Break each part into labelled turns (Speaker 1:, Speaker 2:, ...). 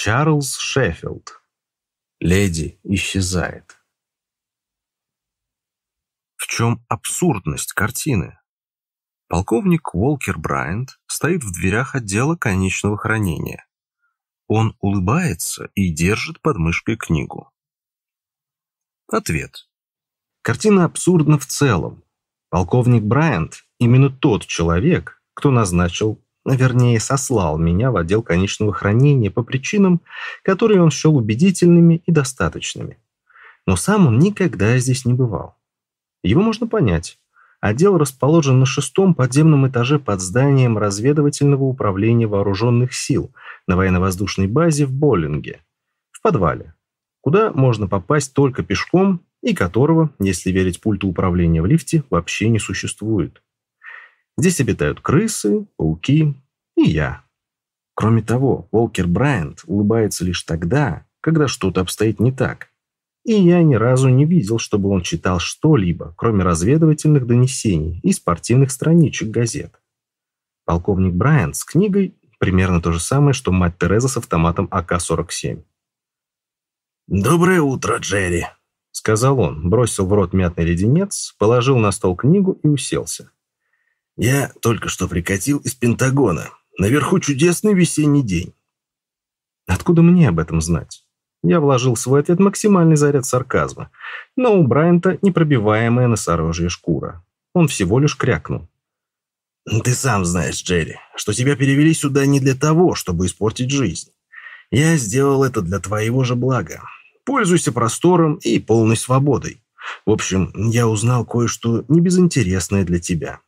Speaker 1: Чарльз Шеффилд. Леди исчезает. В чем абсурдность картины? Полковник Уолкер Брайант стоит в дверях отдела конечного хранения. Он улыбается и держит под мышкой книгу. Ответ. Картина абсурдна в целом. Полковник Брайант – именно тот человек, кто назначил, вернее, сослал меня в отдел конечного хранения по причинам, которые он счел убедительными и достаточными. Но сам он никогда здесь не бывал. Его можно понять. Отдел расположен на шестом подземном этаже под зданием разведывательного управления вооруженных сил на военно-воздушной базе в Боллинге, в подвале, куда можно попасть только пешком и которого, если верить пульту управления в лифте, вообще не существует. Здесь обитают крысы, пауки и я. Кроме того, Волкер Брайант улыбается лишь тогда, когда что-то обстоит не так и я ни разу не видел, чтобы он читал что-либо, кроме разведывательных донесений и спортивных страничек газет. Полковник Брайант с книгой примерно то же самое, что мать Тереза с автоматом АК-47.
Speaker 2: «Доброе утро, Джерри», — сказал он, бросил в рот мятный леденец, положил на стол книгу и уселся. «Я только что прикатил из Пентагона. Наверху чудесный весенний день».
Speaker 1: «Откуда мне об этом знать?» Я вложил в свой ответ максимальный заряд сарказма, но у Брайанта непробиваемая носорожья шкура. Он всего лишь крякнул.
Speaker 2: «Ты сам знаешь, Джерри, что тебя перевели сюда не для того, чтобы испортить жизнь. Я сделал это для твоего же блага. Пользуйся простором и полной свободой. В общем, я узнал кое-что небезынтересное для тебя».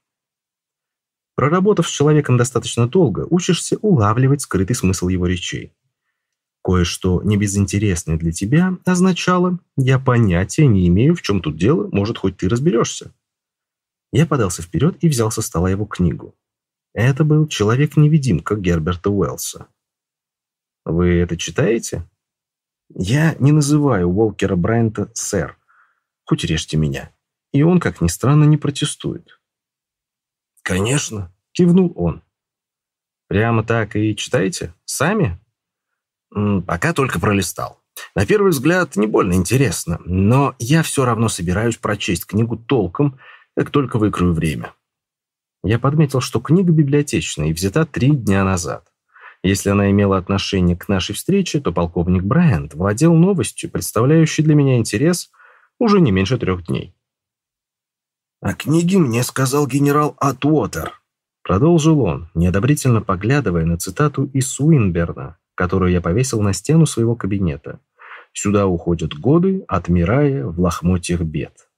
Speaker 1: Проработав с человеком достаточно долго, учишься улавливать скрытый смысл его речей. Кое-что небезынтересное для тебя означало «я понятия не имею, в чем тут дело, может, хоть ты разберешься». Я подался вперед и взял со стола его книгу. Это был «Человек-невидимка» Герберта Уэллса. «Вы это читаете?» Я не называю Уолкера Брайанта «сэр», хоть режьте меня. И он, как ни странно, не протестует.
Speaker 2: «Конечно», —
Speaker 1: кивнул он. «Прямо так и читаете? Сами?»
Speaker 2: Пока только пролистал. На первый взгляд, не больно интересно, но я все равно собираюсь прочесть книгу толком, как только выкрою время.
Speaker 1: Я подметил, что книга библиотечная и взята три дня назад. Если она имела отношение к нашей встрече, то полковник Брайант владел новостью, представляющей для меня интерес уже не меньше трех дней.
Speaker 2: «О книге мне сказал генерал Атуотер», —
Speaker 1: продолжил он, неодобрительно поглядывая на цитату из Уинберна, которую я повесил на стену своего кабинета. Сюда уходят годы, отмирая в лохмотьях бед.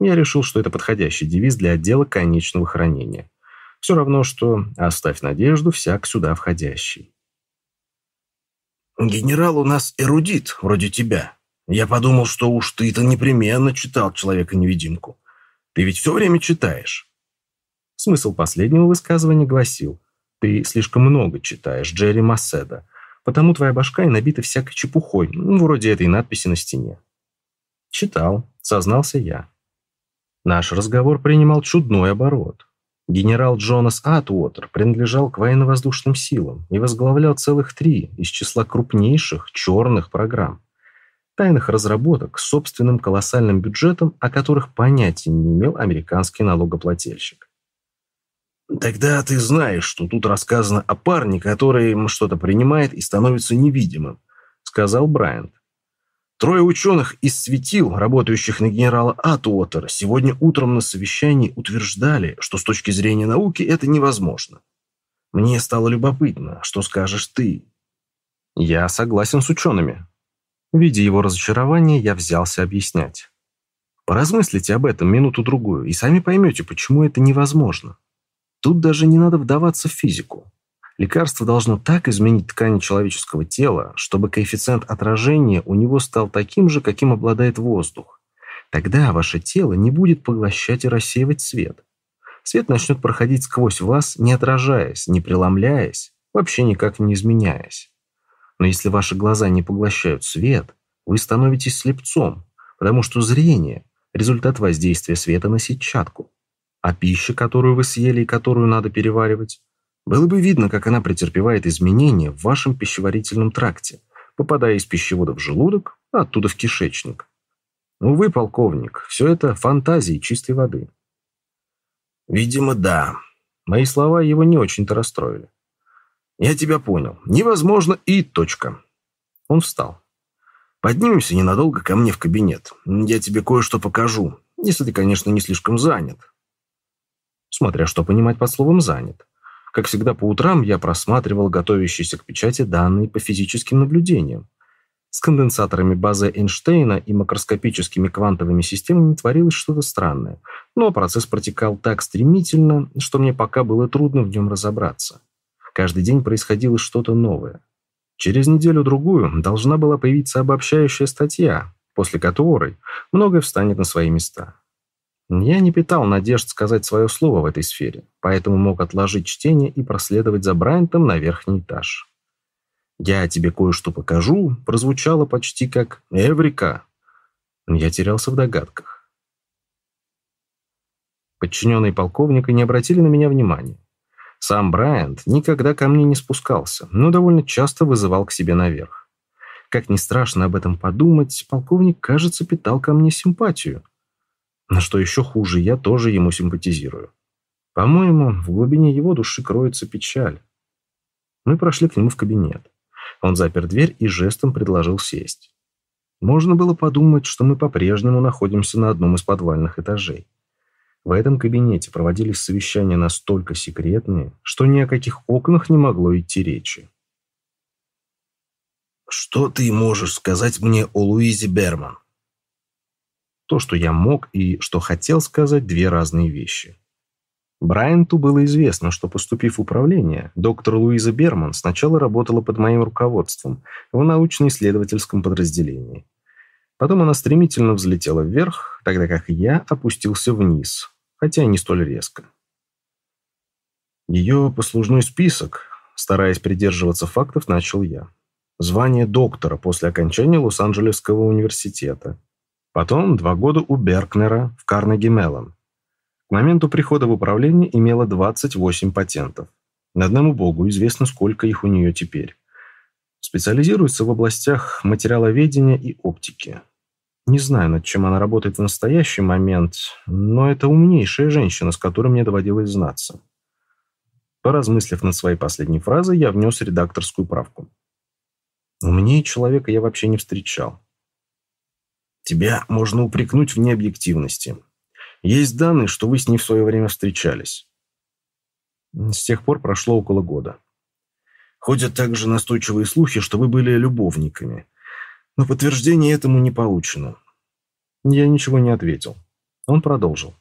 Speaker 1: Я решил, что это подходящий девиз для отдела конечного хранения. Все равно, что «оставь надежду всяк сюда входящий».
Speaker 2: «Генерал у нас эрудит, вроде тебя. Я подумал, что уж ты-то непременно читал «Человека-невидимку». Ты ведь все время читаешь».
Speaker 1: Смысл последнего высказывания гласил «Ты слишком много читаешь Джерри Масседа, Потому твоя башка и набита всякой чепухой, ну, вроде этой надписи на стене. Читал, сознался я. Наш разговор принимал чудной оборот. Генерал Джонас Атуотер принадлежал к военно-воздушным силам и возглавлял целых три из числа крупнейших черных программ. Тайных разработок с собственным колоссальным бюджетом, о которых понятия не имел американский налогоплательщик.
Speaker 2: Тогда ты знаешь, что тут рассказано о парне, который что-то принимает и становится невидимым, сказал Брайант. Трое ученых из светил, работающих на генерала Атуотера, сегодня утром на совещании утверждали, что с точки зрения науки это невозможно. Мне стало любопытно, что скажешь ты.
Speaker 1: Я согласен с учеными. Видя его разочарование, я взялся объяснять. Поразмыслите об этом минуту-другую и сами поймете, почему это невозможно. Тут даже не надо вдаваться в физику. Лекарство должно так изменить ткани человеческого тела, чтобы коэффициент отражения у него стал таким же, каким обладает воздух. Тогда ваше тело не будет поглощать и рассеивать свет. Свет начнет проходить сквозь вас, не отражаясь, не преломляясь, вообще никак не изменяясь. Но если ваши глаза не поглощают свет, вы становитесь слепцом, потому что зрение – результат воздействия света на сетчатку. А пища, которую вы съели и которую надо переваривать, Было бы видно, как она претерпевает изменения в вашем пищеварительном тракте, попадая из пищевода в желудок, а оттуда в кишечник. Увы, полковник, все это фантазии чистой воды.
Speaker 2: Видимо, да.
Speaker 1: Мои слова его не очень-то расстроили.
Speaker 2: Я тебя понял. Невозможно и точка.
Speaker 1: Он встал.
Speaker 2: Поднимемся ненадолго ко мне в кабинет. Я тебе кое-что покажу, если ты, конечно, не слишком занят.
Speaker 1: Смотря что понимать под словом «занят». Как всегда по утрам я просматривал готовящиеся к печати данные по физическим наблюдениям. С конденсаторами базы Эйнштейна и макроскопическими квантовыми системами творилось что-то странное, но процесс протекал так стремительно, что мне пока было трудно в нем разобраться. Каждый день происходило что-то новое. Через неделю-другую должна была появиться обобщающая статья, после которой многое встанет на свои места. Я не питал надежд сказать свое слово в этой сфере, поэтому мог отложить чтение и проследовать за Брайантом на верхний этаж. «Я тебе кое-что покажу» прозвучало почти как «Эврика». Я терялся в догадках. Подчиненные полковника не обратили на меня внимания. Сам Брайант никогда ко мне не спускался, но довольно часто вызывал к себе наверх. Как ни страшно об этом подумать, полковник, кажется, питал ко мне симпатию – но что еще хуже, я тоже ему симпатизирую. По-моему, в глубине его души кроется печаль. Мы прошли к нему в кабинет. Он запер дверь и жестом предложил сесть. Можно было подумать, что мы по-прежнему находимся на одном из подвальных этажей. В этом кабинете проводились совещания настолько секретные, что ни о каких окнах не могло идти речи.
Speaker 2: «Что ты можешь сказать мне о Луизе Берман?»
Speaker 1: То, что я мог и что хотел сказать, две разные вещи. Брайанту было известно, что, поступив в управление, доктор Луиза Берман сначала работала под моим руководством в научно-исследовательском подразделении. Потом она стремительно взлетела вверх, тогда как я опустился вниз, хотя и не столь резко. Ее послужной список, стараясь придерживаться фактов, начал я. Звание доктора после окончания Лос-Анджелесского университета – Потом два года у Беркнера в Карнеги Меллон. К моменту прихода в управление имела 28 патентов. Одному богу известно, сколько их у нее теперь. Специализируется в областях материаловедения и оптики. Не знаю, над чем она работает в настоящий момент, но это умнейшая женщина, с которой мне доводилось знаться. Поразмыслив над своей последней фразой, я внес редакторскую правку. Умнее человека я вообще не встречал.
Speaker 2: Тебя можно упрекнуть в необъективности. Есть данные, что вы с ней в свое время встречались.
Speaker 1: С тех пор прошло около года.
Speaker 2: Ходят также настойчивые слухи, что вы были любовниками. Но подтверждения этому не получено.
Speaker 1: Я ничего не ответил. Он продолжил.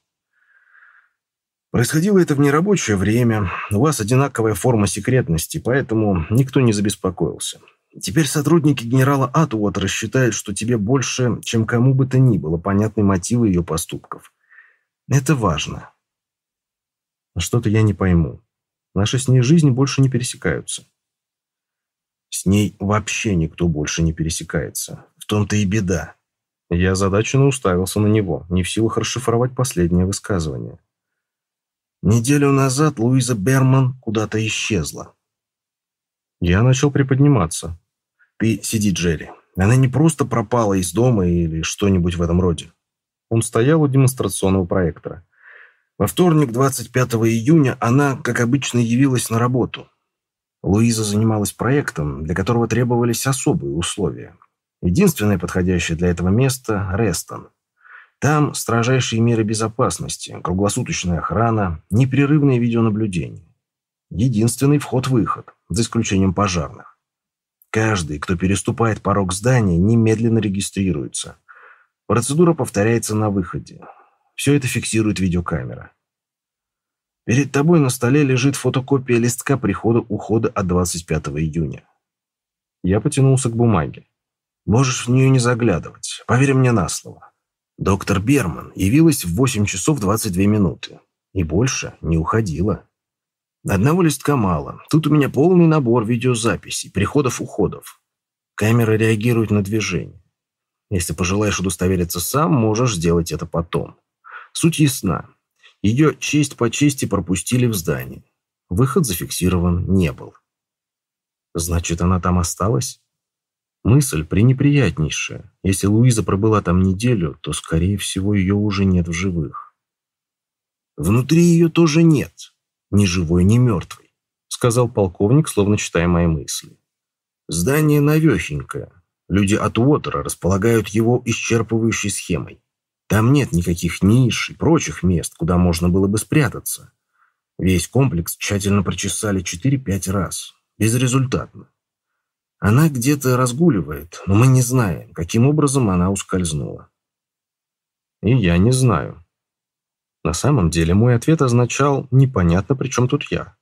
Speaker 2: Происходило это в нерабочее время. У вас одинаковая форма секретности, поэтому никто не забеспокоился. Теперь сотрудники генерала Атуотера считают, что тебе больше, чем кому бы то ни было, понятны мотивы ее поступков. Это важно.
Speaker 1: Что-то я не пойму. Наши с ней жизни больше не пересекаются.
Speaker 2: С ней вообще никто больше не пересекается. В том-то и беда.
Speaker 1: Я озадаченно уставился на него, не в силах расшифровать последнее высказывание.
Speaker 2: Неделю назад Луиза Берман куда-то исчезла.
Speaker 1: Я начал приподниматься.
Speaker 2: Ты сиди, Джерри. Она не просто пропала из дома или что-нибудь в этом роде.
Speaker 1: Он стоял у демонстрационного проектора.
Speaker 2: Во вторник, 25 июня, она, как обычно, явилась на работу. Луиза занималась проектом, для которого требовались особые условия. Единственное подходящее для этого место – Рестон. Там строжайшие меры безопасности, круглосуточная охрана, непрерывное видеонаблюдение. Единственный вход-выход, за исключением пожарных. Каждый, кто переступает порог здания, немедленно регистрируется. Процедура повторяется на выходе. Все это фиксирует видеокамера. Перед тобой на столе лежит фотокопия листка прихода-ухода от 25 июня.
Speaker 1: Я потянулся к бумаге.
Speaker 2: Можешь в нее не заглядывать. Поверь мне на слово. Доктор Берман явилась в 8 часов 22 минуты. И больше не уходила. Одного листка мало. Тут у меня полный набор видеозаписей, приходов-уходов. Камера реагирует на движение. Если пожелаешь удостовериться сам, можешь сделать это потом. Суть ясна. Ее честь по чести пропустили в здание.
Speaker 1: выход зафиксирован не был. Значит, она там осталась? Мысль пренеприятнейшая. Если Луиза пробыла там неделю, то, скорее всего, ее уже нет в живых.
Speaker 2: Внутри ее тоже нет. Ни живой, ни мертвой, сказал полковник, словно читая мои мысли. Здание навехенькое. Люди от Уотера располагают его исчерпывающей схемой. Там нет никаких ниш и прочих мест, куда можно было бы спрятаться. Весь комплекс тщательно прочесали 4-5 раз. Безрезультатно. Она где-то разгуливает, но мы не знаем, каким образом она ускользнула.
Speaker 1: И я не знаю. На самом деле мой ответ означал «непонятно, при чем тут я».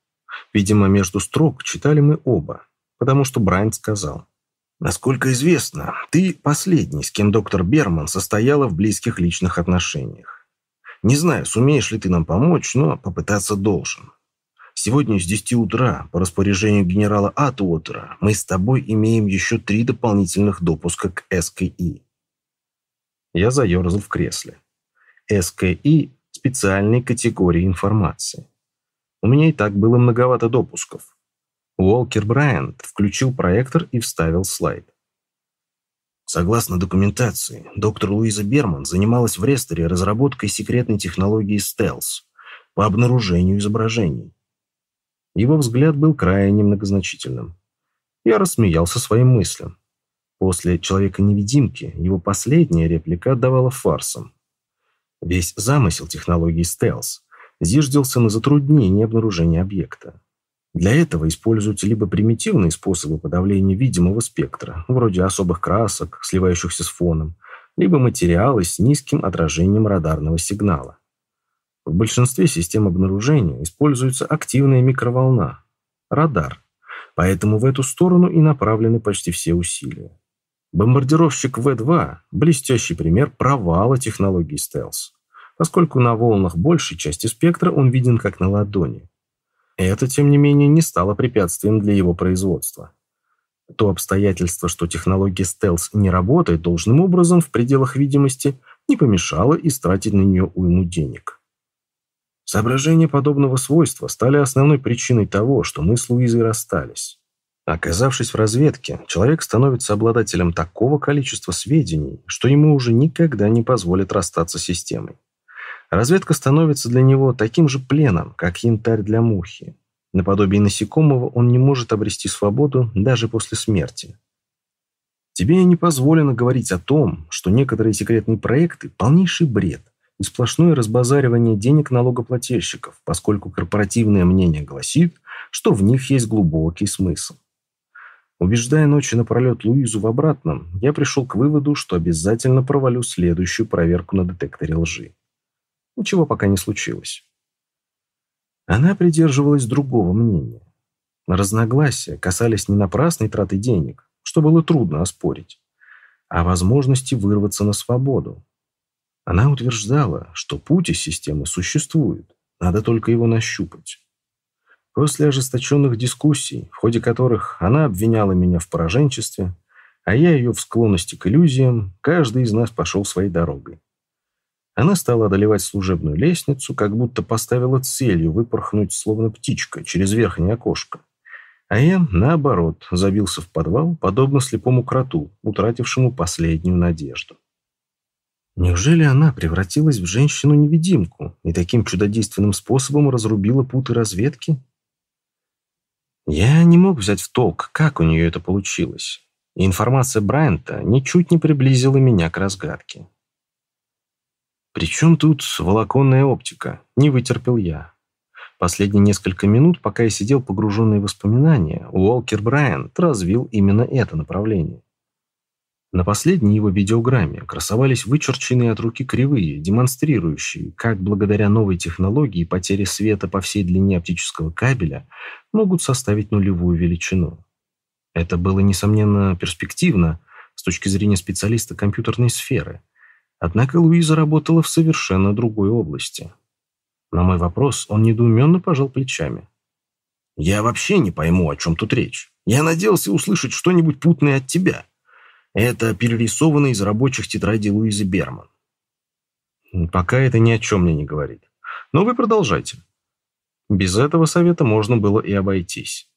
Speaker 1: Видимо, между строк читали мы оба, потому что Брайант сказал
Speaker 2: «Насколько известно, ты последний, с кем доктор Берман состояла в близких личных отношениях. Не знаю, сумеешь ли ты нам помочь, но попытаться должен. Сегодня с 10 утра по распоряжению генерала Атуотера мы с тобой имеем еще три дополнительных допуска к СКИ.
Speaker 1: Я заерзал в кресле. СКИ – специальные категории информации. У меня и так было многовато допусков. Уолкер Брайант включил проектор и вставил слайд.
Speaker 2: Согласно документации, доктор Луиза Берман занималась в Ресторе разработкой секретной технологии стелс по обнаружению изображений.
Speaker 1: Его взгляд был крайне многозначительным. Я рассмеялся своим мыслям. После «Человека-невидимки» его последняя реплика отдавала фарсом. Весь замысел технологии стелс зиждился на затруднении обнаружения объекта. Для этого используются либо примитивные способы подавления видимого спектра, вроде особых красок, сливающихся с фоном, либо материалы с низким отражением радарного сигнала. В большинстве систем обнаружения используется активная микроволна – радар, поэтому в эту сторону и направлены почти все усилия. Бомбардировщик В-2 – блестящий пример провала технологии стелс, поскольку на волнах большей части спектра он виден как на ладони. Это, тем не менее, не стало препятствием для его производства. То обстоятельство, что технология стелс не работает должным образом в пределах видимости, не помешало истратить на нее уйму денег. Соображения подобного свойства стали основной причиной того, что мы с Луизой расстались. Оказавшись в разведке, человек становится обладателем такого количества сведений, что ему уже никогда не позволит расстаться с системой. Разведка становится для него таким же пленом, как янтарь для мухи. Наподобие насекомого он не может обрести свободу даже после смерти. Тебе не позволено говорить о том, что некоторые секретные проекты – полнейший бред, и сплошное разбазаривание денег налогоплательщиков, поскольку корпоративное мнение гласит, что в них есть глубокий смысл. Убеждая ночью напролет Луизу в обратном, я пришел к выводу, что обязательно провалю следующую проверку на детекторе лжи. Ничего пока не случилось. Она придерживалась другого мнения. Разногласия касались не напрасной траты денег, что было трудно оспорить, а возможности вырваться на свободу, она утверждала, что путь из системы существует, надо только его нащупать. После ожесточенных дискуссий, в ходе которых она обвиняла меня в пораженчестве, а я ее в склонности к иллюзиям, каждый из нас пошел своей дорогой. Она стала одолевать служебную лестницу, как будто поставила целью выпорхнуть, словно птичка, через верхнее окошко. А я, наоборот, забился в подвал, подобно слепому кроту, утратившему последнюю надежду. Неужели она превратилась в женщину-невидимку и таким чудодейственным способом разрубила путы разведки? Я не мог взять в толк, как у нее это получилось. И информация Брайанта ничуть не приблизила меня к разгадке. «Причем тут волоконная оптика?» – не вытерпел я. Последние несколько минут, пока я сидел погруженный в воспоминания, Уолкер Брайант развил именно это направление. На последней его видеограмме красовались вычерченные от руки кривые, демонстрирующие, как благодаря новой технологии потери света по всей длине оптического кабеля могут составить нулевую величину. Это было, несомненно, перспективно с точки зрения специалиста компьютерной сферы. Однако Луиза работала в совершенно другой области. На мой вопрос он недоуменно пожал плечами.
Speaker 2: «Я вообще не пойму, о чем тут речь. Я надеялся услышать что-нибудь путное от тебя». Это перерисовано из рабочих тетрадей Луизы Берман.
Speaker 1: Пока это ни о чем мне не говорит. Но вы продолжайте. Без этого совета можно было и обойтись.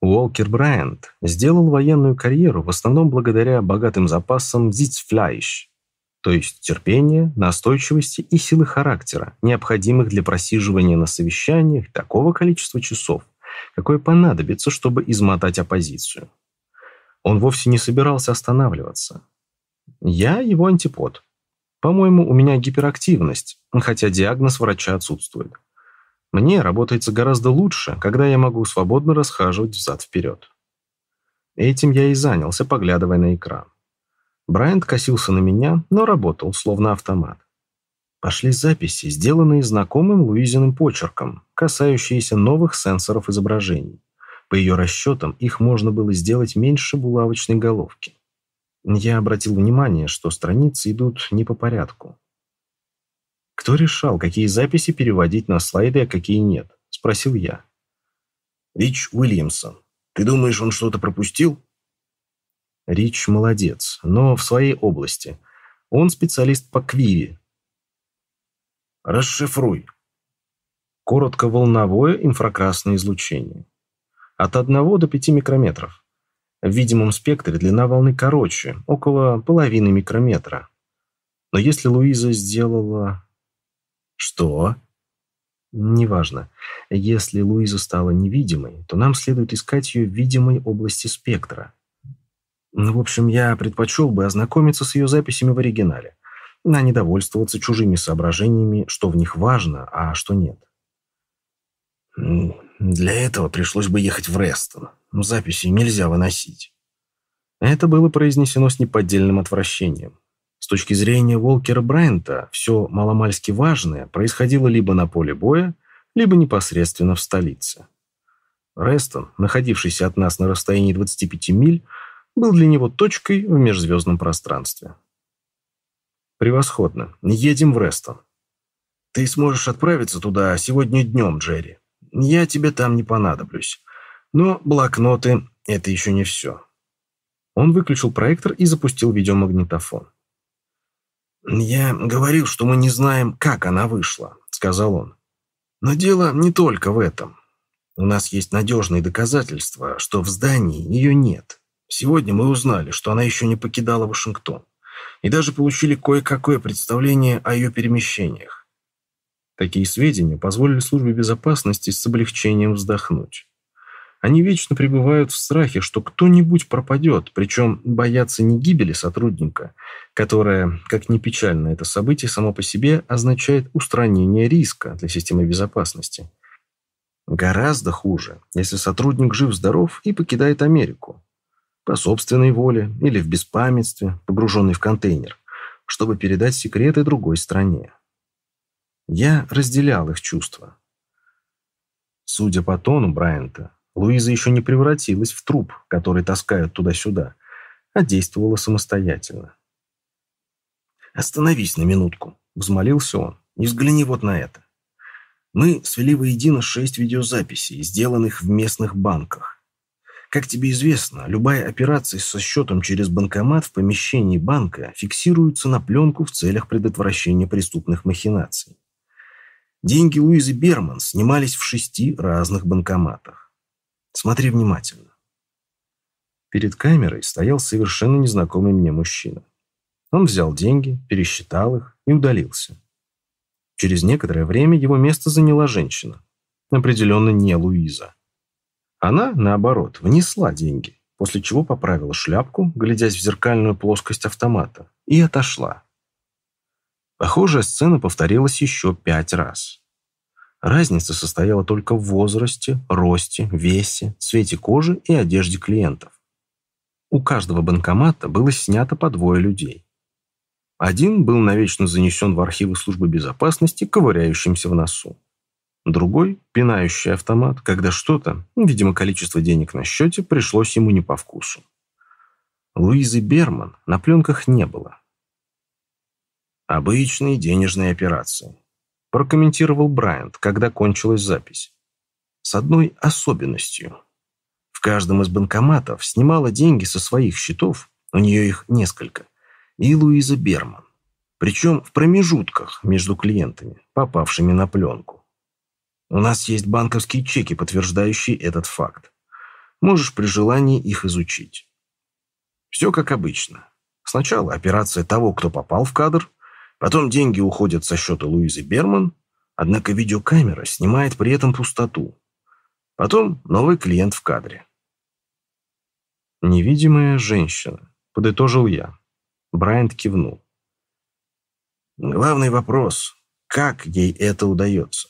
Speaker 1: Уолкер Брайант сделал военную карьеру в основном благодаря богатым запасам «зицфляйш», то есть терпения, настойчивости и силы характера, необходимых для просиживания на совещаниях такого количества часов, какое понадобится, чтобы измотать оппозицию. Он вовсе не собирался останавливаться. Я его антипод. По-моему, у меня гиперактивность, хотя диагноз врача отсутствует. Мне работается гораздо лучше, когда я могу свободно расхаживать взад-вперед. Этим я и занялся, поглядывая на экран. Брайант косился на меня, но работал, словно автомат. Пошли записи, сделанные знакомым Луизиным почерком, касающиеся новых сенсоров изображений. По ее расчетам, их можно было сделать меньше булавочной головки. Я обратил внимание, что страницы идут не по порядку. «Кто решал, какие записи переводить на слайды, а какие нет?» – спросил я.
Speaker 2: «Рич Уильямсон. Ты думаешь, он что-то пропустил?»
Speaker 1: Рич молодец, но в своей области. Он специалист по квири.
Speaker 2: Расшифруй.
Speaker 1: Коротко волновое инфракрасное излучение. От 1 до 5 микрометров. В видимом спектре длина волны короче, около половины микрометра. Но если Луиза сделала
Speaker 2: что?
Speaker 1: Неважно. Если Луиза стала невидимой, то нам следует искать ее в видимой области спектра. Ну, в общем, я предпочел бы ознакомиться с ее записями в оригинале, а не довольствоваться чужими соображениями, что в них важно, а что нет.
Speaker 2: Для этого пришлось бы ехать в Рестон. Но записи нельзя выносить.
Speaker 1: Это было произнесено с неподдельным отвращением. С точки зрения Волкера Брайанта, все маломальски важное происходило либо на поле боя, либо непосредственно в столице. Рестон, находившийся от нас на расстоянии 25 миль, был для него точкой в межзвездном пространстве. «Превосходно. Едем в Рестон».
Speaker 2: «Ты сможешь отправиться туда сегодня днем, Джерри. Я тебе там не понадоблюсь. Но блокноты — это еще не все».
Speaker 1: Он выключил проектор и запустил видеомагнитофон.
Speaker 2: «Я говорил, что мы не знаем, как она вышла», — сказал он. «Но дело не только в этом. У нас есть надежные доказательства, что в здании ее нет. Сегодня мы узнали, что она еще не покидала Вашингтон, и даже получили кое-какое представление о ее перемещениях.
Speaker 1: Такие сведения позволили службе безопасности с облегчением вздохнуть. Они вечно пребывают в страхе, что кто-нибудь пропадет, причем боятся не гибели сотрудника, которая, как ни печально это событие само по себе, означает устранение риска для системы безопасности. Гораздо хуже, если сотрудник жив-здоров и покидает Америку. По собственной воле или в беспамятстве, погруженный в контейнер, чтобы передать секреты другой стране. Я разделял их чувства. Судя по тону Брайанта, Луиза еще не превратилась в труп, который таскают туда-сюда, а действовала самостоятельно.
Speaker 2: «Остановись на минутку», — взмолился он, — «и взгляни вот на это. Мы свели воедино шесть видеозаписей, сделанных в местных банках. Как тебе известно, любая операция со счетом через банкомат в помещении банка фиксируется на пленку в целях предотвращения преступных махинаций. Деньги Луизы Берман снимались в шести разных банкоматах. Смотри внимательно.
Speaker 1: Перед камерой стоял совершенно незнакомый мне мужчина. Он взял деньги, пересчитал их и удалился. Через некоторое время его место заняла женщина. Определенно не Луиза. Она, наоборот, внесла деньги, после чего поправила шляпку, глядясь в зеркальную плоскость автомата, и отошла. Похожая сцена повторилась еще пять раз. Разница состояла только в возрасте, росте, весе, цвете кожи и одежде клиентов. У каждого банкомата было снято по двое людей. Один был навечно занесен в архивы службы безопасности, ковыряющимся в носу. Другой – пинающий автомат, когда что-то, видимо, количество денег на счете, пришлось ему не по вкусу. Луизы Берман на пленках не было.
Speaker 2: Обычные денежные операции
Speaker 1: прокомментировал Брайант, когда кончилась запись. С одной особенностью. В каждом из банкоматов снимала деньги со своих счетов, у нее их несколько, и Луиза Берман. Причем в промежутках между клиентами, попавшими на пленку.
Speaker 2: У нас есть банковские чеки, подтверждающие этот факт. Можешь при желании их изучить. Все как обычно. Сначала операция того, кто попал в кадр, потом деньги уходят со счета Луизы Берман, однако видеокамера снимает при этом пустоту. Потом новый клиент в кадре.
Speaker 1: «Невидимая женщина», — подытожил я. Брайант кивнул.
Speaker 2: «Главный вопрос — как ей это удается?»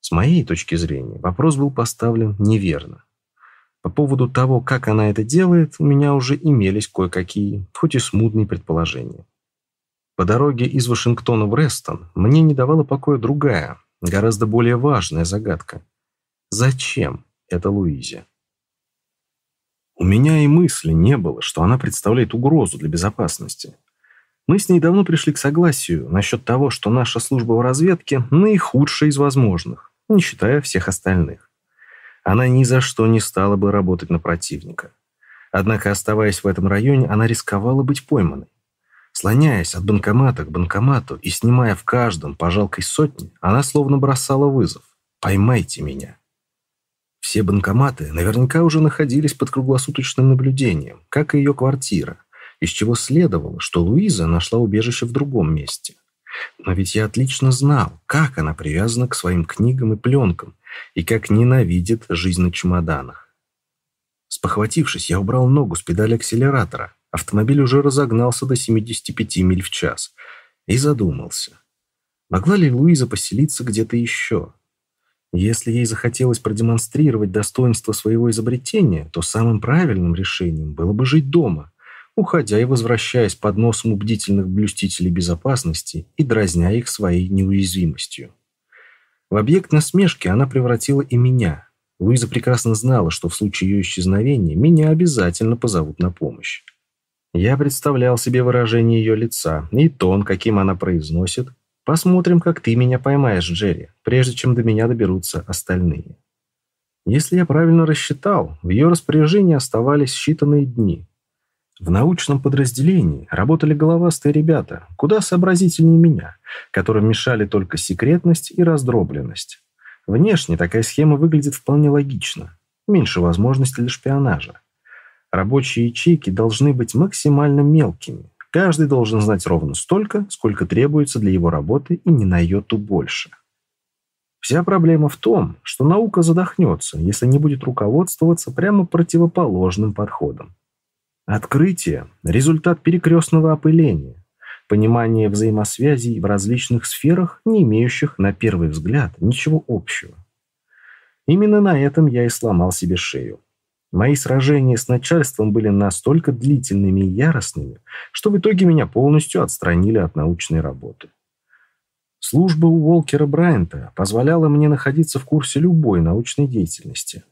Speaker 1: С моей точки зрения, вопрос был поставлен неверно. По поводу того, как она это делает, у меня уже имелись кое-какие, хоть и смутные предположения. По дороге из Вашингтона в Рестон мне не давала покоя другая, гораздо более важная загадка. Зачем это Луизе? У меня и мысли не было, что она представляет угрозу для безопасности. Мы с ней давно пришли к согласию насчет того, что наша служба в разведке наихудшая из возможных не считая всех остальных. Она ни за что не стала бы работать на противника. Однако, оставаясь в этом районе, она рисковала быть пойманной. Слоняясь от банкомата к банкомату и снимая в каждом по жалкой сотне, она словно бросала вызов. «Поймайте меня». Все банкоматы наверняка уже находились под круглосуточным наблюдением, как и ее квартира, из чего следовало, что Луиза нашла убежище в другом месте. Но ведь я отлично знал, как она привязана к своим книгам и пленкам, и как ненавидит жизнь на чемоданах. Спохватившись, я убрал ногу с педали акселератора. Автомобиль уже разогнался до 75 миль в час. И задумался. Могла ли Луиза поселиться где-то еще? Если ей захотелось продемонстрировать достоинство своего изобретения, то самым правильным решением было бы жить дома, уходя и возвращаясь под носом у бдительных блюстителей безопасности и дразня их своей неуязвимостью. В объект насмешки она превратила и меня. Луиза прекрасно знала, что в случае ее исчезновения меня обязательно позовут на помощь. Я представлял себе выражение ее лица и тон, каким она произносит. «Посмотрим, как ты меня поймаешь, Джерри, прежде чем до меня доберутся остальные». Если я правильно рассчитал, в ее распоряжении оставались считанные дни. В научном подразделении работали головастые ребята, куда сообразительнее меня, которым мешали только секретность и раздробленность. Внешне такая схема выглядит вполне логично. Меньше возможностей для шпионажа. Рабочие ячейки должны быть максимально мелкими. Каждый должен знать ровно столько, сколько требуется для его работы и не на йоту больше. Вся проблема в том, что наука задохнется, если не будет руководствоваться прямо противоположным подходом. Открытие – результат перекрестного опыления, понимание взаимосвязей в различных сферах, не имеющих, на первый взгляд, ничего общего. Именно на этом я и сломал себе шею. Мои сражения с начальством были настолько длительными и яростными, что в итоге меня полностью отстранили от научной работы. Служба у Волкера Брайанта позволяла мне находиться в курсе любой научной деятельности.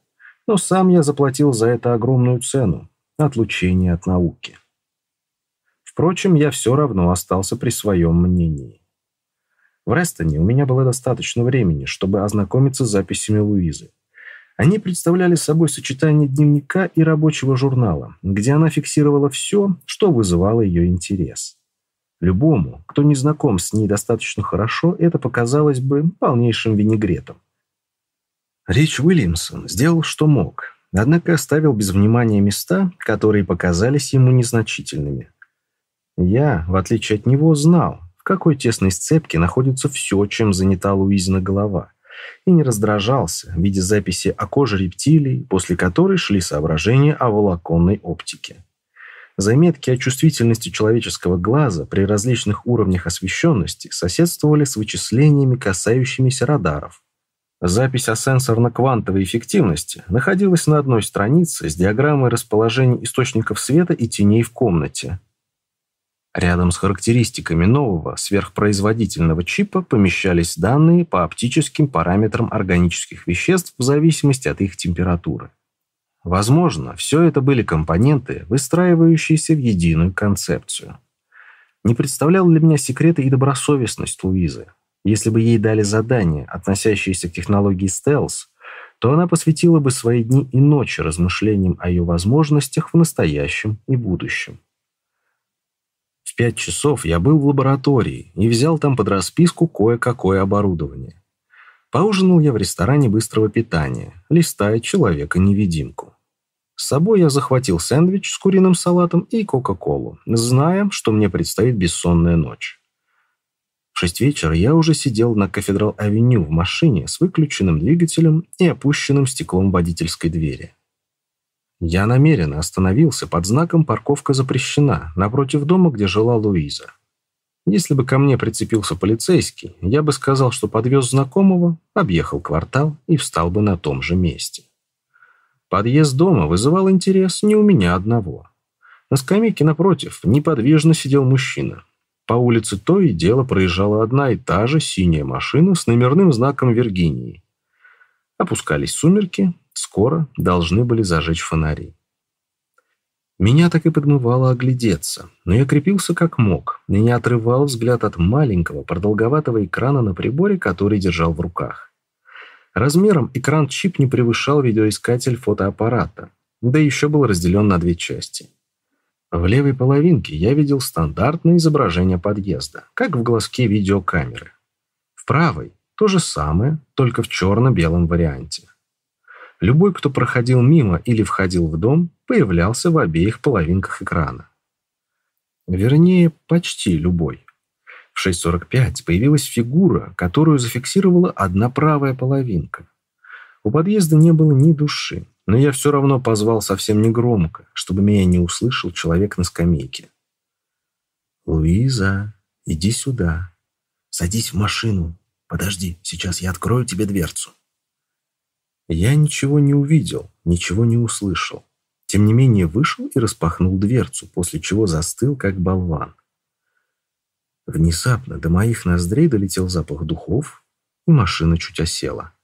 Speaker 1: Но сам я заплатил за это огромную цену, отлучение от науки. Впрочем, я все равно остался при своем мнении. В Рестоне у меня было достаточно времени, чтобы ознакомиться с записями Луизы. Они представляли собой сочетание дневника и рабочего журнала, где она фиксировала все, что вызывало ее интерес. Любому, кто не знаком с ней достаточно хорошо, это показалось бы полнейшим винегретом. Рич Уильямсон сделал, что мог, однако оставил без внимания места, которые показались ему незначительными. Я, в отличие от него, знал, в какой тесной сцепке находится все, чем занята Луизина голова, и не раздражался, видя записи о коже рептилий, после которой шли соображения о волоконной оптике. Заметки о чувствительности человеческого глаза при различных уровнях освещенности соседствовали с вычислениями, касающимися радаров, Запись о сенсорно-квантовой эффективности находилась на одной странице с диаграммой расположения источников света и теней в комнате. Рядом с характеристиками нового сверхпроизводительного чипа помещались данные по оптическим параметрам органических веществ в зависимости от их температуры. Возможно, все это были компоненты, выстраивающиеся в единую концепцию. Не представлял для меня секрета и добросовестность Луизы. Если бы ей дали задание, относящееся к технологии стелс, то она посвятила бы свои дни и ночи размышлениям о ее возможностях в настоящем и будущем. В пять часов я был в лаборатории и взял там под расписку кое-какое оборудование. Поужинал я в ресторане быстрого питания, листая человека-невидимку. С собой я захватил сэндвич с куриным салатом и кока-колу, зная, что мне предстоит бессонная ночь. Шесть вечера я уже сидел на Кафедрал-авеню в машине с выключенным двигателем и опущенным стеклом водительской двери. Я намеренно остановился под знаком «Парковка запрещена» напротив дома, где жила Луиза. Если бы ко мне прицепился полицейский, я бы сказал, что подвез знакомого, объехал квартал и встал бы на том же месте. Подъезд дома вызывал интерес не у меня одного. На скамейке напротив неподвижно сидел мужчина. По улице то и дело проезжала одна и та же синяя машина с номерным знаком Виргинии. Опускались сумерки, скоро должны были зажечь фонари. Меня так и подмывало оглядеться, но я крепился как мог и не отрывал взгляд от маленького продолговатого экрана на приборе, который держал в руках. Размером экран-чип не превышал видеоискатель фотоаппарата, да еще был разделен на две части. В левой половинке я видел стандартное изображение подъезда, как в глазке видеокамеры. В правой то же самое, только в черно-белом варианте. Любой, кто проходил мимо или входил в дом, появлялся в обеих половинках экрана. Вернее, почти любой. В 6.45 появилась фигура, которую зафиксировала одна правая половинка. У подъезда не было ни души, но я все равно позвал совсем негромко, чтобы меня не услышал человек на скамейке. «Луиза, иди сюда. Садись в машину. Подожди, сейчас я открою тебе дверцу». Я ничего не увидел, ничего не услышал. Тем не менее вышел и распахнул дверцу, после чего застыл, как болван. Внезапно до моих ноздрей долетел запах духов, и машина чуть осела.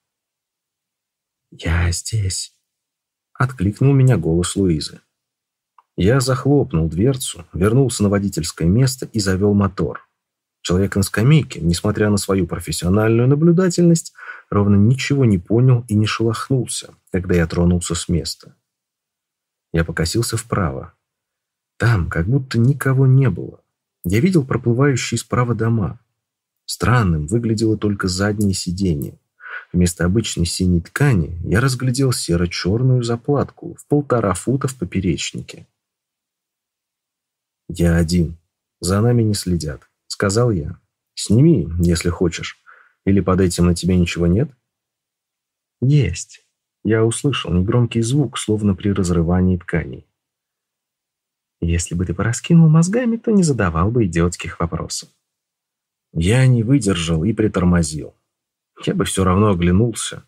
Speaker 1: «Я здесь», — откликнул меня голос Луизы. Я захлопнул дверцу, вернулся на водительское место и завел мотор. Человек на скамейке, несмотря на свою профессиональную наблюдательность, ровно ничего не понял и не шелохнулся, когда я тронулся с места. Я покосился вправо. Там как будто никого не было. Я видел проплывающие справа дома. Странным выглядело только заднее сиденье. Вместо обычной синей ткани я разглядел серо-черную заплатку в полтора фута в поперечнике. «Я один. За нами не следят», — сказал я. «Сними, если хочешь. Или под этим на тебе ничего нет?» «Есть». Я услышал негромкий звук, словно при разрывании тканей. Если бы ты пораскинул мозгами, то не задавал бы идиотских вопросов. Я не выдержал и притормозил. Я бы все равно оглянулся.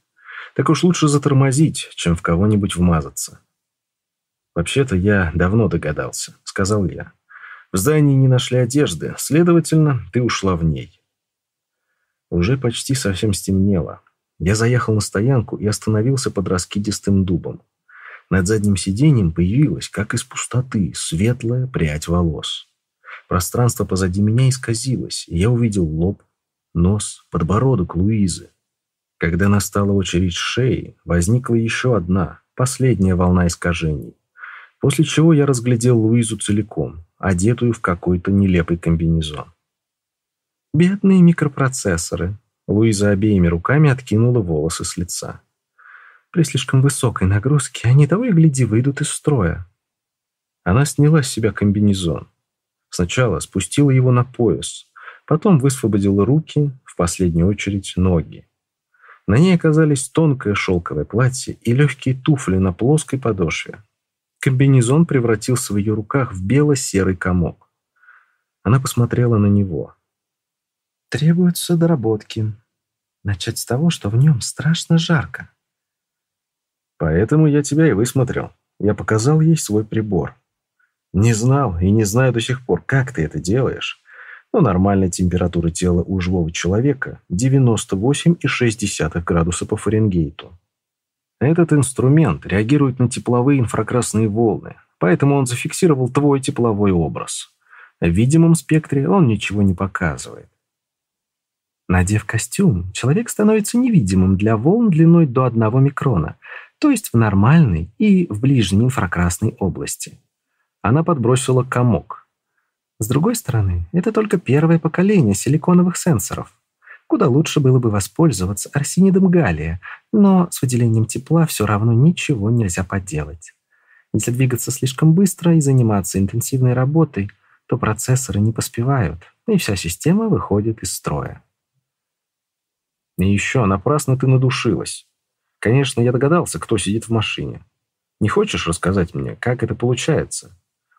Speaker 1: Так уж лучше затормозить, чем в кого-нибудь вмазаться. «Вообще-то я давно догадался», — сказал я. «В здании не нашли одежды, следовательно, ты ушла в ней». Уже почти совсем стемнело. Я заехал на стоянку и остановился под раскидистым дубом. Над задним сиденьем появилась, как из пустоты, светлая прядь волос. Пространство позади меня исказилось, и я увидел лоб, нос, подбородок Луизы. Когда настала очередь шеи, возникла еще одна, последняя волна искажений. После чего я разглядел Луизу целиком, одетую в какой-то нелепый комбинезон. «Бедные микропроцессоры!» Луиза обеими руками откинула волосы с лица. При слишком высокой нагрузке они того и гляди выйдут из строя. Она сняла с себя комбинезон. Сначала спустила его на пояс, потом высвободила руки, в последнюю очередь ноги. На ней оказались тонкое шелковое платье и легкие туфли на плоской подошве. Комбинезон превратился в ее руках в бело-серый комок. Она посмотрела на него. «Требуются доработки. Начать с того, что в нем страшно жарко. Поэтому я тебя и высмотрел. Я показал ей свой прибор. Не знал и не знаю до сих пор, как ты это делаешь. Но нормальная температура тела у живого человека 98,6 градуса по Фаренгейту. Этот инструмент реагирует на тепловые инфракрасные волны, поэтому он зафиксировал твой тепловой образ. В видимом спектре он ничего не показывает. Надев костюм, человек становится невидимым для волн длиной до 1 микрона, то есть в нормальной и в ближней инфракрасной области. Она подбросила комок. С другой стороны, это только первое поколение силиконовых сенсоров. куда лучше было бы воспользоваться арсенидом галлия, но с выделением тепла все равно ничего нельзя поделать. Если двигаться слишком быстро и заниматься интенсивной работой, то процессоры не поспевают, и вся система выходит из строя.
Speaker 2: И еще напрасно ты надушилась. Конечно, я догадался, кто сидит в машине. Не хочешь рассказать мне, как это получается?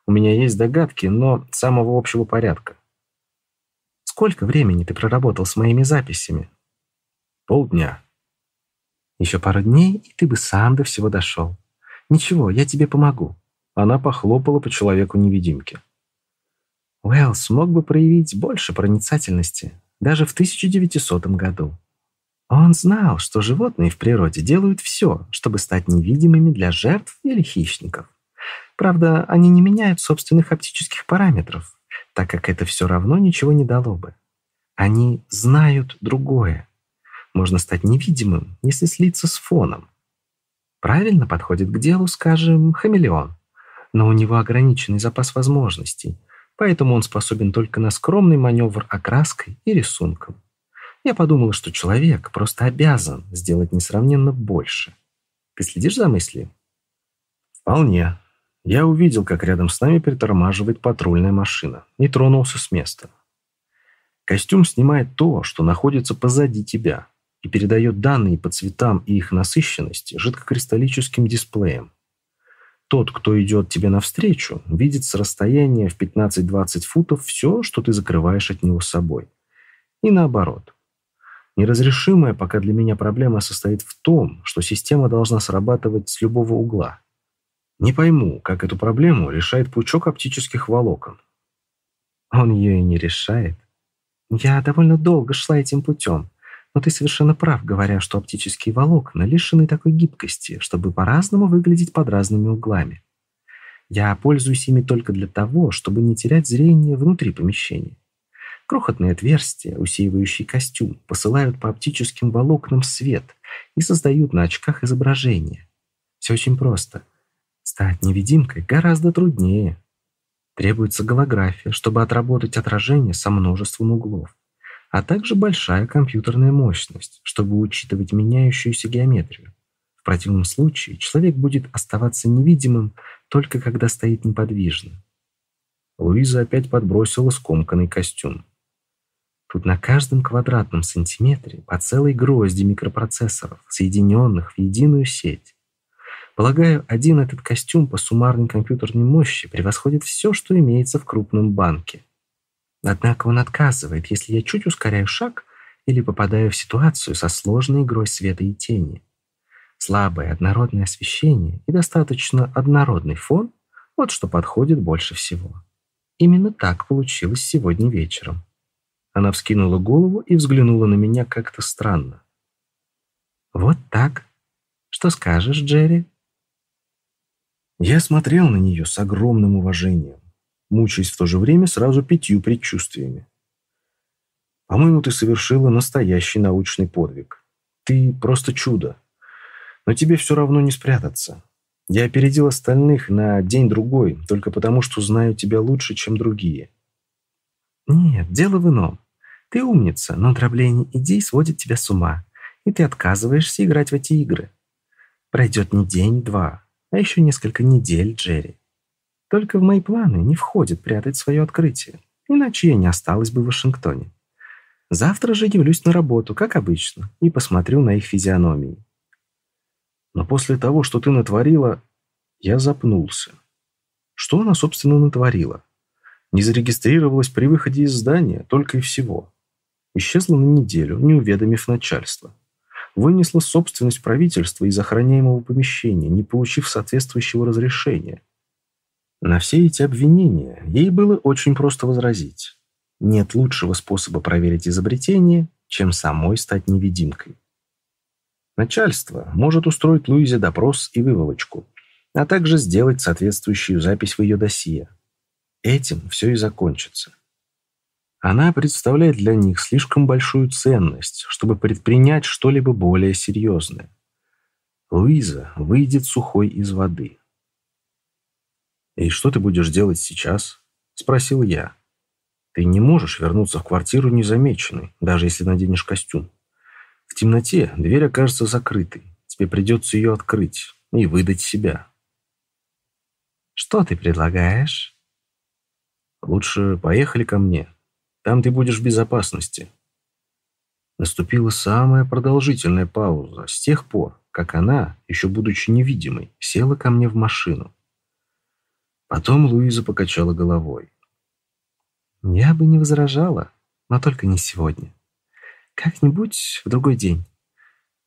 Speaker 2: У меня есть догадки, но самого общего порядка.
Speaker 1: Сколько времени ты проработал с моими записями?
Speaker 2: Полдня.
Speaker 1: Еще пару дней, и ты бы сам до всего дошел. Ничего, я тебе помогу.
Speaker 2: Она похлопала по человеку-невидимке.
Speaker 1: Уэллс смог бы проявить больше проницательности даже в 1900 году. Он знал, что животные в природе делают все, чтобы стать невидимыми для жертв или хищников. Правда, они не меняют собственных оптических параметров, так как это все равно ничего не дало бы. Они знают другое. Можно стать невидимым, если слиться с фоном. Правильно подходит к делу, скажем, хамелеон. Но у него ограниченный запас возможностей, поэтому он способен только на скромный маневр окраской и рисунком. Я подумала, что человек просто обязан сделать несравненно больше. Ты следишь за мыслью?
Speaker 2: Вполне. Я увидел, как рядом с нами притормаживает патрульная машина, и тронулся с места. Костюм снимает то, что находится позади тебя, и передает данные по цветам и их насыщенности жидкокристаллическим дисплеем. Тот, кто идет тебе навстречу, видит с расстояния в 15-20 футов все, что ты закрываешь от него собой. И наоборот. Неразрешимая пока для меня проблема состоит в том, что система должна срабатывать с любого угла. Не пойму, как эту проблему решает пучок оптических волокон.
Speaker 1: Он ее и не решает. Я довольно долго шла этим путем, но ты совершенно прав, говоря, что оптические волокна лишены такой гибкости, чтобы по-разному выглядеть под разными углами. Я пользуюсь ими только для того, чтобы не терять зрение внутри помещения. Крохотные отверстия, усеивающие костюм, посылают по оптическим волокнам свет и создают на очках изображение. Все очень просто. Стать невидимкой гораздо труднее. Требуется голография, чтобы отработать отражение со множеством углов, а также большая компьютерная мощность, чтобы учитывать меняющуюся геометрию. В противном случае человек будет оставаться невидимым только когда стоит неподвижно.
Speaker 2: Луиза опять подбросила скомканный костюм.
Speaker 1: Тут на каждом квадратном сантиметре по целой грозди микропроцессоров, соединенных в единую сеть. Полагаю, один этот костюм по суммарной компьютерной мощи превосходит все, что имеется в крупном банке. Однако он отказывает, если я чуть ускоряю шаг или попадаю в ситуацию со сложной игрой света и тени. Слабое однородное освещение и достаточно однородный фон – вот что подходит больше всего. Именно так получилось сегодня вечером. Она вскинула голову и взглянула на меня как-то странно. «Вот так? Что скажешь, Джерри?»
Speaker 2: Я смотрел на нее с огромным уважением, мучаясь в то же время сразу пятью предчувствиями. «По-моему, ты совершила настоящий научный подвиг. Ты просто чудо. Но тебе все равно не спрятаться. Я опередил остальных на день-другой, только потому, что знаю тебя лучше, чем другие».
Speaker 1: «Нет, дело в ином. Ты умница, но дробление идей сводит тебя с ума, и ты отказываешься играть в эти игры. Пройдет не день-два, а еще несколько недель, Джерри. Только в мои планы не входит прятать свое открытие, иначе я не осталась бы в Вашингтоне. Завтра же явлюсь на работу, как обычно, и посмотрю на их физиономии.
Speaker 2: Но после того, что ты натворила, я запнулся. Что она, собственно, натворила? Не зарегистрировалась при выходе из здания, только и всего. Исчезла на неделю, не уведомив начальство. Вынесла собственность правительства из охраняемого помещения, не получив соответствующего разрешения. На все эти обвинения ей было очень просто возразить. Нет лучшего способа проверить изобретение, чем самой стать невидимкой. Начальство может устроить Луизе допрос и выволочку, а также сделать соответствующую запись в ее досье. Этим все и закончится. Она представляет для них слишком большую ценность, чтобы предпринять что-либо более серьезное. Луиза выйдет сухой из воды. «И что ты будешь делать сейчас?» – спросил я.
Speaker 1: Ты не можешь вернуться в квартиру незамеченной, даже если наденешь костюм. В темноте дверь окажется закрытой. Тебе придется ее открыть и выдать себя. Что ты предлагаешь? Лучше поехали ко мне. Там ты будешь в безопасности. Наступила самая продолжительная пауза с тех пор, как она, еще будучи невидимой, села ко мне в машину. Потом Луиза покачала головой. «Я бы не возражала, но только не сегодня. Как-нибудь в другой день.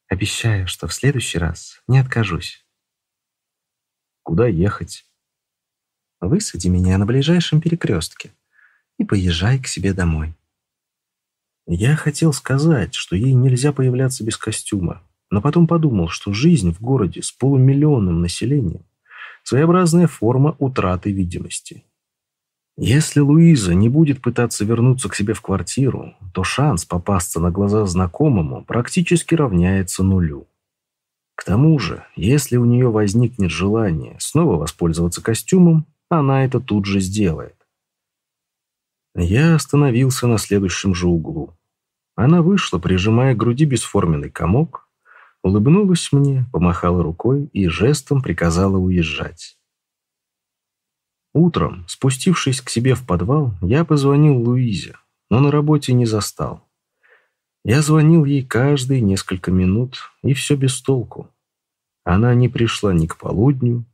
Speaker 1: Обещаю, что в следующий раз не откажусь».
Speaker 2: «Куда ехать?»
Speaker 1: «Высади меня на ближайшем перекрестке и поезжай к себе домой». Я хотел сказать, что ей нельзя появляться без костюма, но потом подумал, что жизнь в городе с полумиллионным населением – своеобразная форма утраты видимости. Если Луиза не будет пытаться вернуться к себе в квартиру, то шанс попасться на глаза знакомому практически равняется нулю. К тому же, если у нее возникнет желание снова воспользоваться костюмом, она это тут же сделает. Я остановился на следующем же углу. Она вышла, прижимая к груди бесформенный комок, улыбнулась мне, помахала рукой и жестом приказала уезжать. Утром, спустившись к себе в подвал, я позвонил Луизе, но на работе не застал. Я звонил ей каждые несколько минут, и все без толку. Она не пришла ни к полудню,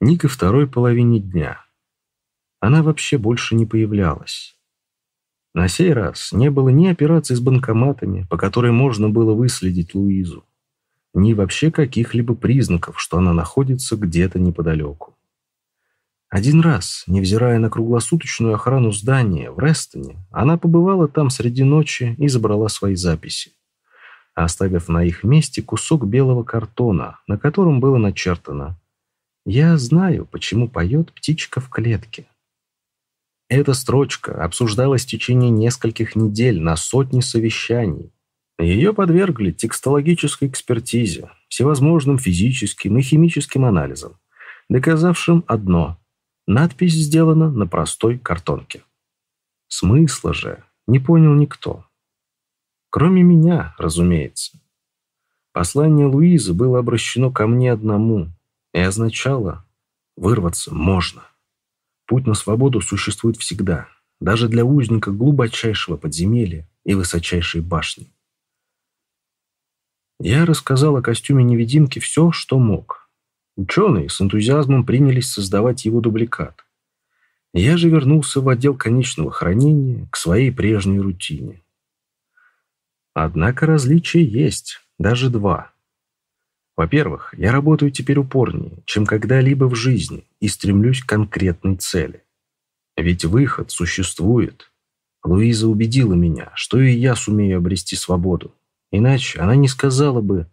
Speaker 1: ни ко второй половине дня. Она вообще больше не появлялась. На сей раз не было ни операций с банкоматами, по которой можно было выследить Луизу, ни вообще каких-либо признаков, что она находится где-то неподалеку. Один раз, невзирая на круглосуточную охрану здания в Рестоне, она побывала там среди ночи и забрала свои записи, оставив на их месте кусок белого картона, на котором было начертано «Я знаю, почему поет птичка в клетке». Эта строчка обсуждалась в течение нескольких недель на сотни совещаний. Ее подвергли текстологической экспертизе, всевозможным физическим и химическим анализам, доказавшим одно – надпись сделана на простой картонке. Смысла же не понял никто. Кроме меня, разумеется. Послание Луизы было обращено ко мне одному и означало «вырваться можно». Путь на свободу существует всегда, даже для узника глубочайшего подземелья и высочайшей башни. Я рассказал о костюме невидимки все, что мог. Ученые с энтузиазмом принялись создавать его дубликат. Я же вернулся в отдел конечного хранения к своей прежней рутине. Однако различия есть, даже два. Во-первых, я работаю теперь упорнее, чем когда-либо в жизни, и стремлюсь к конкретной цели. Ведь выход существует. Луиза убедила меня, что и я сумею обрести свободу. Иначе она не сказала бы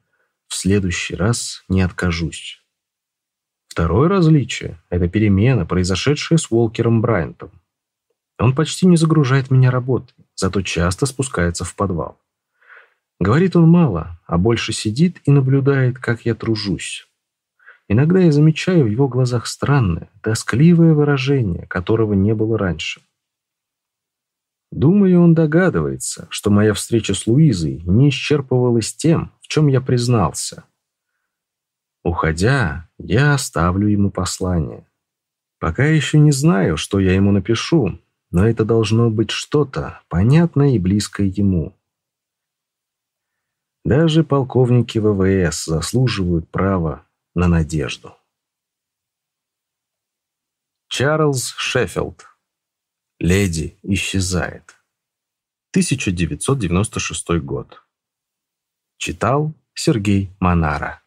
Speaker 1: «в следующий раз не откажусь». Второе различие – это перемена, произошедшая с Уолкером Брайантом. Он почти не загружает меня работой, зато часто спускается в подвал. Говорит он мало, а больше сидит и наблюдает, как я тружусь. Иногда я замечаю в его глазах странное, тоскливое выражение, которого не было раньше. Думаю, он догадывается, что моя встреча с Луизой не исчерпывалась тем, в чем я признался. Уходя, я оставлю ему послание. Пока еще не знаю, что я ему напишу, но это должно быть что-то понятное и близкое ему. Даже полковники ВВС заслуживают права на надежду. Чарльз Шеффилд. Леди исчезает. 1996 год. Читал Сергей Монара.